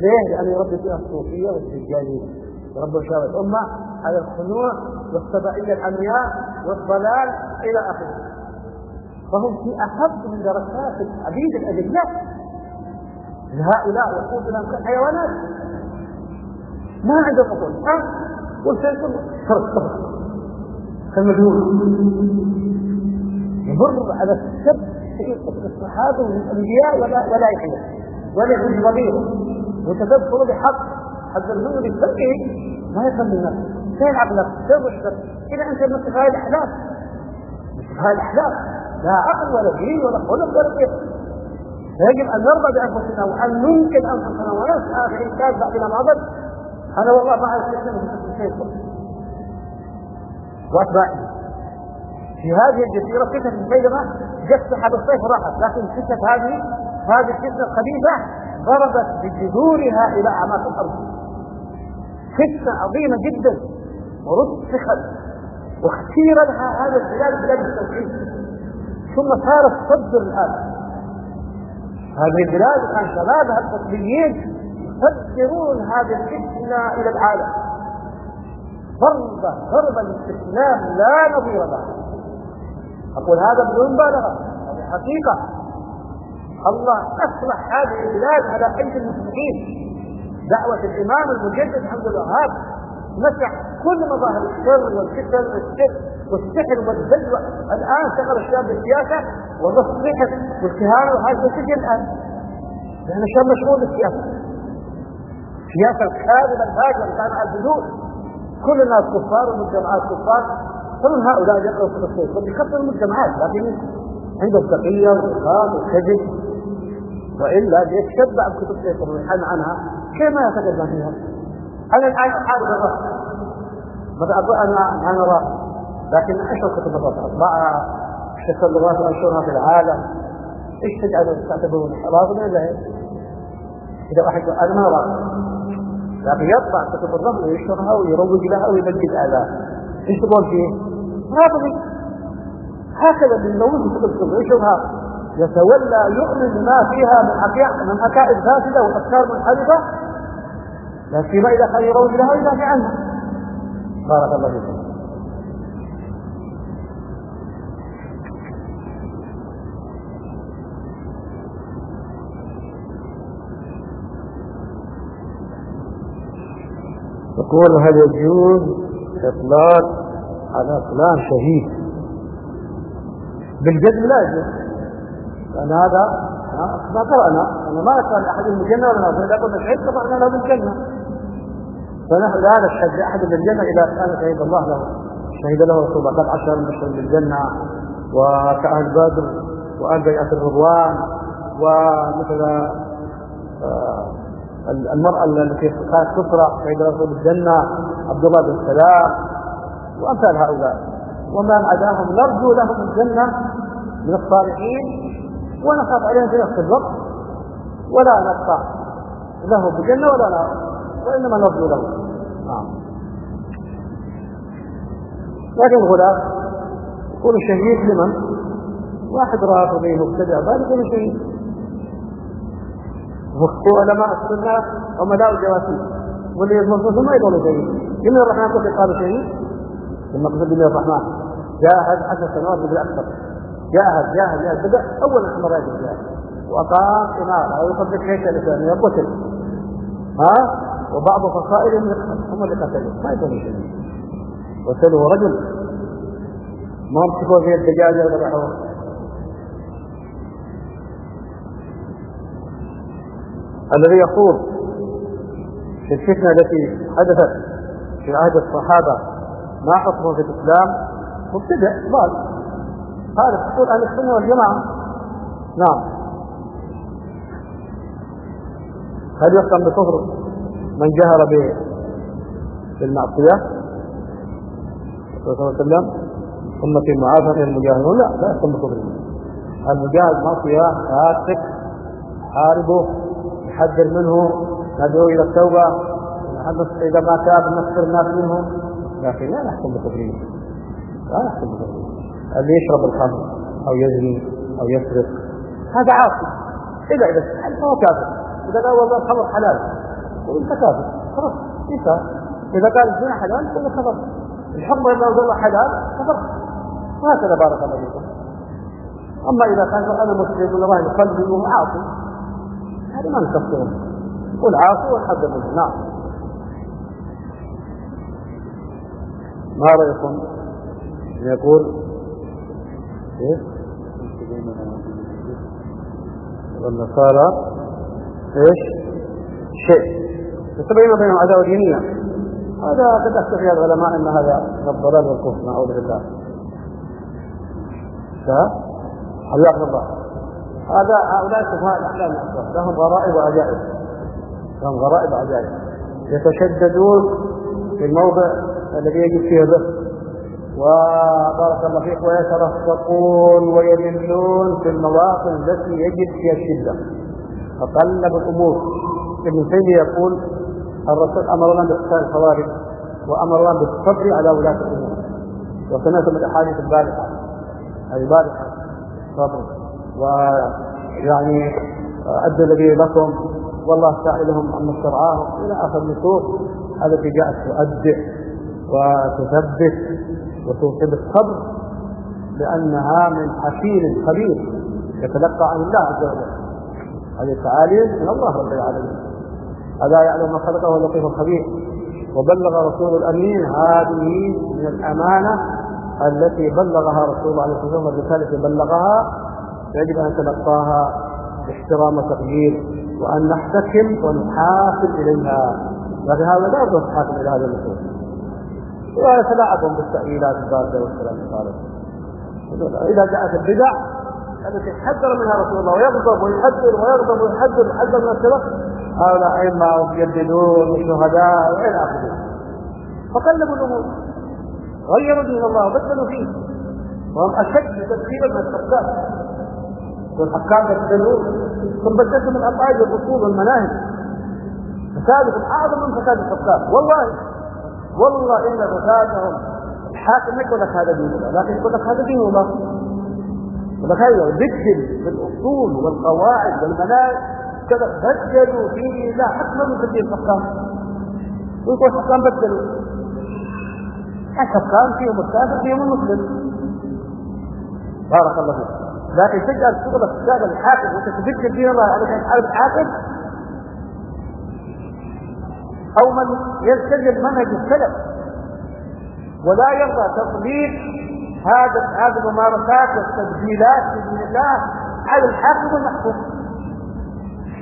ليه؟ لأنه يربي فيها الصوفية والسجانية يربي شباب الأمة على الخنوع والسبائية العمياء والضلال إلى آخره. فهم في أحب من دركات العبيد الأدبياء هؤلاء يقود لهم كالحيوانات ما عندهم عقول ها؟ والشيء كله. فرق كالمجنون. يمر على السب في الصحابه والانبياء ولا ولا يحيى. ولا ضمير وتدبر بحق. حتى الزمن بسبه ما يفهم الناس فين عقلك؟ فين وحدك؟ إذا أنت من هاي الاحلام هاي الاحلام لا عقل ولا دين ولا خلق ولا شيء. يجب أن نرضى بأنفسنا وأن ننكر أنفسنا ونسعى في إنتاج بعضنا بعضا أنا والله ما أعرف شيء واتباعي في هذه الجزيرة فتنة بينما جت سحب الصيف راحت لكن فتنة هذه هذه الفتنة الخبيثة ضربت بجذورها إلى أعماق الأرض. فتنة عظيمة جدا. ورسخت واختير لها هذا البلاد بلاد التوحيد. ثم صارت تصدر الآن. هذه البلاد كان شبابها القطبيين يصدرون هذه الفتنة إلى العالم. ضربه ضربه للاستسلام لا نظير له. أقول هذا بدون مبالغة. هذه حقيقة. الله أصلح هذه البلاد على ايدي المسلمين دعوة الإمام المجدد عبد الوهاب مسح كل مظاهر الشر والفتن والشرك والسحر والبلوى الآن شغل الشباب بالسياسة والنص السحر والكهانة وهذا السجن الآن. لأن الشاب مشغول بالسياسة. سياسة الكاذبه الفاجره كان على البذور كل الناس كفار والمجتمعات كفار. فمن هؤلاء يقرأوا في الصيف وبكثر المجتمعات. لكن عنده تقية والإخلاص والكذب وإلا يتشبع بكتب الصيف ويحن عنها كيف ما يتقدم فيها. أنا الآن أحارب الرأس بدأ أنا أنا رأس لكن أشهر كتب الرأس أطبعها أشهر اللغات وأنشرها في العالم. إيش تجعلوا تعتبرون؟ رافض ولا إذا واحد أنا ما رافض لكن يطبع كتب الرفض ويشهرها ويروج لها ويبدل آلاف إيش تقول فيه؟ رافضي هكذا من نوم كتب الرفض ويشهرها يتولى يؤمن بما فيها من من عقائد فاسدة وأفكار منحرفة لا سيما إذا كان يروج لها ويدافع عنها بارك الله فيكم. يقول هل يجوز إطلاق على فلان شهيد؟ بالجزم لا يجوز. لأن هذا ما قرأنا أنا ما أسأل أحد من الجنة ولا نار فإذا قلنا شهيد قطعنا له بالجنة فنحن لا نشهد أحد بالجنة إذا كان شهيد الله له. شهد له رسول الله. قد عشر المشهد بالجنة وكأهل بدر وأهل بيعة الرضوان ومثل آه المرأة التي كانت تسرع شهد رسول الجنة عبد الله بن سلام وأمثال هؤلاء. وما عداهم نرجو لهم الجنة من الصالحين. ونخاف عليهم في نفس الوقت ولا نقطع له بجنة ولا نار وإنما نرجو له. نعم. لكن الغلاف يكون شهيد لمن؟ واحد رافضي مبتدع ذلك يكون شهيد علماء السنة وملاء الجواسيس واللي يضمن ما يقولوا شهيد جن الرحمن كيف قالوا لما قلت جن الرحمن. جاهد عشر سنوات بالأكثر. جاهد جاهد جاهد بدأ أول أحمر يجب جاهد وأقام إمارة يطبق هيكل الإسلامية قتل ها؟ وبعض فصائلهم هم اللي قتلوا ما يقولوا شهيد قتلوا رجل. ما امسكوا في الدجاجة وذبحوه الذي يقول في الفتنة التي حدثت في عهد الصحابة ما حكمه في الإسلام مبتدع ضال. هذا تقول أهل السنة والجماعة. نعم. هل يحكم بكفر من جهر بالمعصية صلى الله عليه وسلم. ثم في معافاة المجاهدون؟ لا لا يحكم بكفر المجاهد معصية فاسق حاربه نحذر منه ندعو إلى التوبة إذا ما تاب نكفر الناس منه. لكن لا نحكم بكفره لا نحكم بكفره اللي يشرب الخمر أو يزني أو يسرق هذا عاصي. اذا اذا فهو كافر. إذا قال والله الخمر حلال. وانت كافر. خلاص. انتهى إذا قال الزنا حلال تقول كفر الحكم بين الله حلال كفر وهكذا بارك الله فيكم. أما إذا كان أنا مسلم ولا ظاهر قلبي وهو عاصي. هذا ما نكفره والعاصي والحد منه نعم. ما رأيكم؟ يقول إيه؟ والنصارى. إيش؟ شيء. يتبين بينهم عداوة دينية. هذا قد افتى فيها العلماء إن هذا الضلال والكفر نعوذ بالله. حياكم الله؟ هذا هؤلاء سفهاء الأحلام. لهم غرائب وعجائب. لهم غرائب وعجائب. يتشددون في الموضع الذي يجب فيه به وبارك الله فيك ويترفقون ويملون في المواطن التي يجد فيها الشده فقلب الأمور ابن تيمية يقول الرسول امرنا باقتال الخوارج وامرنا بالصبر على ولاة الأمور. وسمعتم الأحاديث البارحة. البارحه صبر. ويعني ادوا الذي لكم. والله سائلهم عما استرعاهم إلى آخر النصوص. التي جاءت تؤدع وتثبت. وتوصل الصبر لأنها من حكيم خبير يتلقى عن الله عز وجل. هذه التعاليم من الله رب العالمين. هذا يعلم ما خلقه اللطيف الخبير. وبلغ رسول الأمين هذه من الأمانة التي بلغها رسول الله عليه الصلاه والسلام الرساله بلغها يجب أن نتلقاها باحترام وتقدير وأن نحتكم ونحاسب إليها. لكن هذا لا يرضى نحاسب إلى هذا النصوص ويتلاعبون بالتأويلات الباردة والكلام الفارغ إذا جاءت البدع التي حذر منها رسول الله ويغضب ويحذر ويغضب ويحذر ويحذر من السلف هؤلاء أئمة ومجددون وشهداء وإلى آخره. فقلبوا الأمور غيروا دين الله وبدلوا فيه وهم أشد تدخيلا من الحكام. والحكام بدلوا ثم بدلوا من العقائد والاصول والمناهج. فسادهم أعظم من فساد الحكام. والله والله إن فسادهم الحاكم يقول لك هذا دين الله لكن يقول لك هذا دين الله وتخيل بدل بالأصول والقواعد والمناهج كذا بدلوا في دين الله أكثر من تبديل الحكام. ويقول الحكام بدلوا. الحكام فيهم الكافر فيهم المسلم. بارك الله فيك. لكن تجعل شغلك تشتغل الحاكم وانت تبدل دين الله علشان تحارب الحاكم أو من يلتزم منهج السلف. ولا يرضى تطبيق هذا هذه الممارسات والتسجيلات باذن الله على الحاكم والمحكوم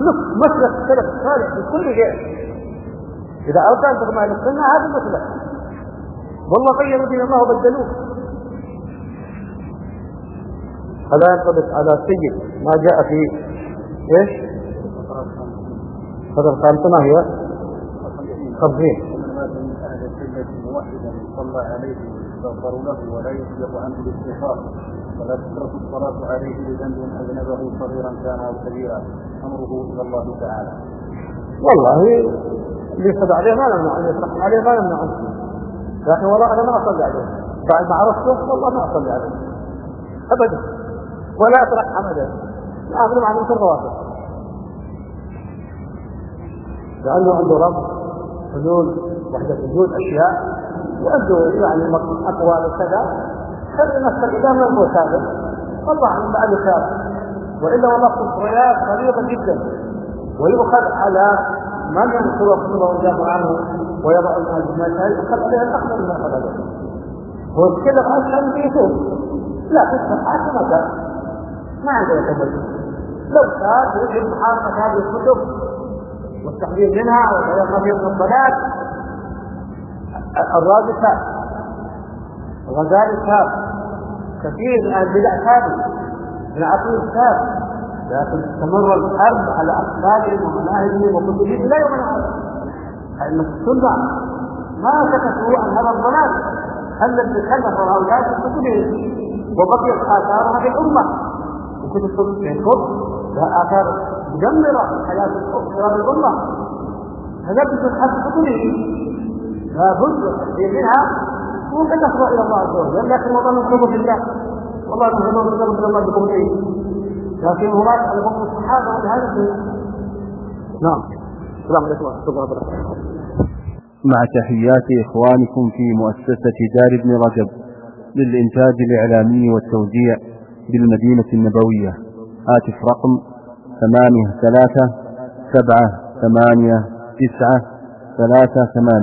نص مسلك السلف الصالح بكل شيء إذا ارضى انت مع السنة هذا المسلك والله غيروا دين الله وبدلوه هذا ينطبق على سيد ما جاء في إيش؟ فترة الخامسة ما هي؟ خمسين صلى عليه يستغفر له ولا يسبق عنه الاستغفار ولا تترك الصلاة عليه بذنب أذنبه صغيرا كان أو كبيرا أمره إلى الله تعالى. والله اللي يصلى عليه ما نمنع ان يصلح عليه ما نمنع عنه لكن والله أنا ما أصلي عليه. بعد ما عرفته والله ما أصلي عليه. ابدا. ولا أطرح حمدا اخذ مع من الرواتب لأنه عنده رب. حلول وحدة وجود أشياء. وعنده يعني أقوال وكذا. خلي نفسك اذا ما هو ثابت. أعلم بعد خير وإلا والله خسريات غليظه جدا. ويؤخذ على من ينصر رسوله ويدافع عنه ويضع المسائل يؤخذ عليها الاخضر من عليه هو يتكلم عن كان بيتوب لا تسمع حاجة ما كان ما عنده يتبين لو كان يجب محاربه هذه الكتب. والتحذير منها ما من الضلال الرازي تاب الغزالي كثير من البدع تابوا ابن عقيل تاب لكن استمر الحرب على افكارهم ومناهجهم وكتبهم إلى يوم القيامه ائمه السنة ما سكتوا عن هذا الضلال. الذي كلف هؤلاء كتبهم؟ وبقيت اثارها في الامه وكتب الكفر لها آثار مدمرة في حياه أخرى الأمة. فنبذ الحرب كتبهم لابد منها ممكن تخضع إلى الله عز وجل. لكن والله نطلب الله والله نطلب من الله بقوته لكن مراد على حكم الصحابة ولهذا نعم. السلام عليكم ورحمة الله وبركاته. مع تحيات إخوانكم في مؤسسة دار ابن رجب للإنتاج الإعلامي والتوزيع. بالمدينة النبوية. هاتف رقم ثمانية ثلاثة سبعة ثمانية تسعة ثلاثة ثمانية.